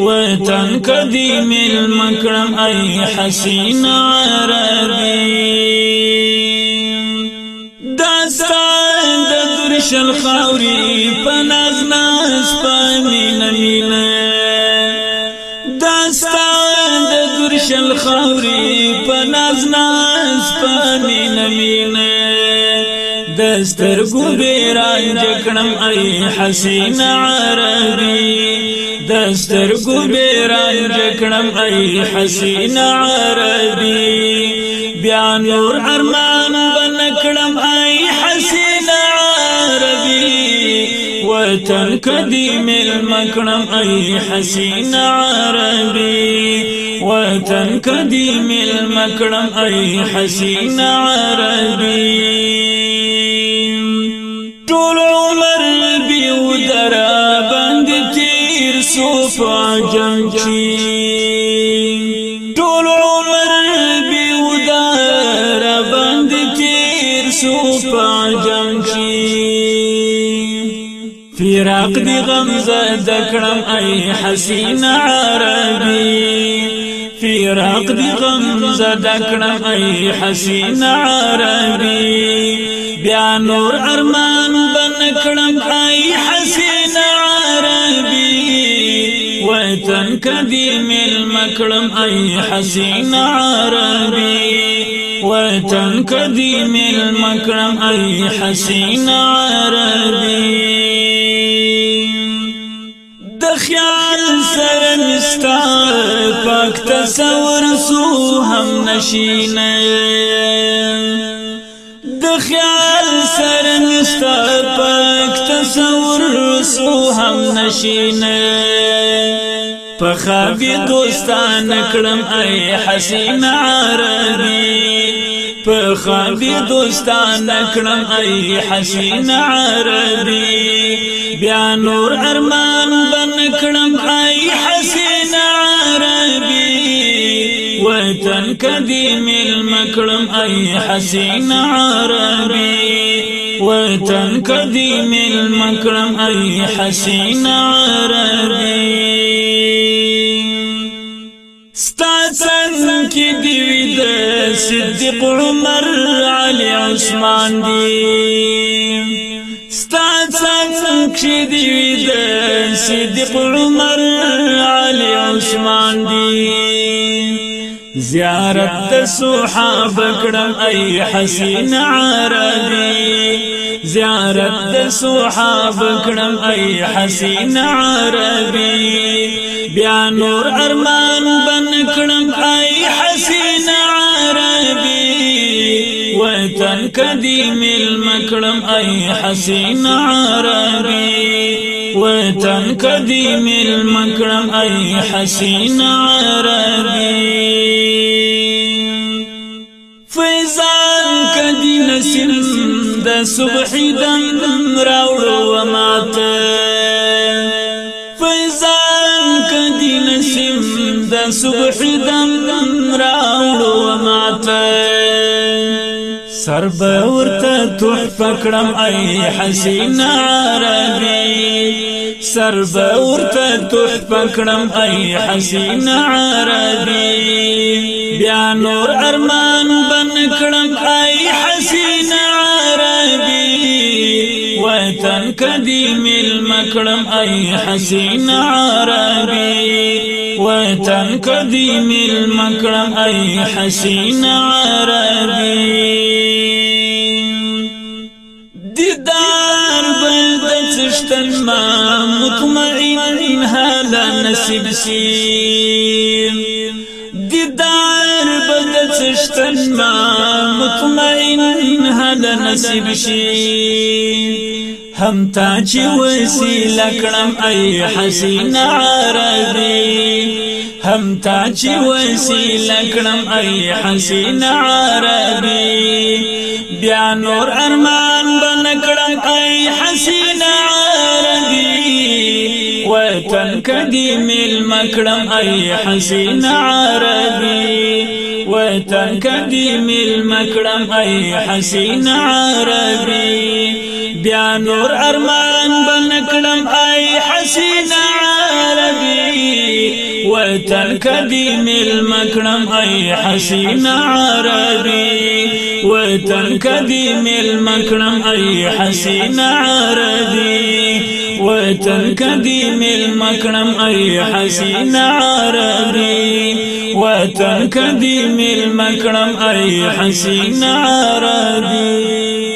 وطن کدی مل مکرم ای حسین عربی داستان د درشل خاوري پناز ناس پمین مینه داستان د درشل خاوري پناز ناس پمین مینه دستر ګو بیران جکړم ای حسین عربی. دستر گو بیران جکڑم ای حسین عربی. بیا نور ارمان بنکڑم ای حسین عربی. وطن قدیم المکڑم ای حسین عربی. وطن قدیم المکڑم ای حسین عربی. کی ټول عمر بیودار بند تیر سو پاجم کی فراق دی غم زد کړم ای حسین عربی فراق دی غم زد کړم ای حسین عربی بیا نور ارمان بن کړم وطن قديم المكرم أي حسين عربي. وطن قديم المكرم أي حسين عربي. دخيال سر مستا پاک تصور سو هم نشینه. دخيال سر مستا پاک تصور سو هم نشینه. پخابی دوستان کړم ای حسین عربی پخابی دوستان کړم ای حسین عربی بیا نور ارمان بن کړم ای حسین عربی وطن قدیم المکرم ای حسین عربی وطن قدیم المکرم ای حسین عربی څنګه کې دی د صدیق عمر علي عثمان دی. ستا څنګه کې دی د صدیق عمر علي عثمان دی. زیارت صحابه کړم ای حسین عربي. زیارت د صحابه کړم ای حسین عربی بیا نور ارمان بن کړم ای حسین عربی وطن قدیم المکړم ای حسین عربی وطن قدیم المکړم ای حسین عربی د صبح دم راوړو ماته. د صبح دم راوړو ماته. سر به ورته تحفه کړم ای حسین عربي. سر به ورته تحفه کړم ای حسین عربي. بیا نور ارمان بن کړم ای حسین عربي وطن قدیم المکړم ای حسین عربي. وطن قديم المكرم أي حسين عربي. دیدار بل تشتن ما مطمئن هلا نصیب سی دیدار بل تشتن ما مطمئن هلا نصیب سی هم تا چې وسیله کړم ای حسین عربي هم تا چې وسیله کړم ای حسین عربي بیا نور أرمان بن کړم ای حسین عربي وطن قدیم المکرم ای حسین عربي وطن قدیم المکرم ای حسین عربي. بیا نور أرمان بنکړم ای حسین عربی وطن کدی مل مکرم ای حسین عربی وطن کدی مل مکرم ای حسین عربی وطن کدی مل مکرم ای حسین عربی وطن کدی مل مکرم ای حسین عربی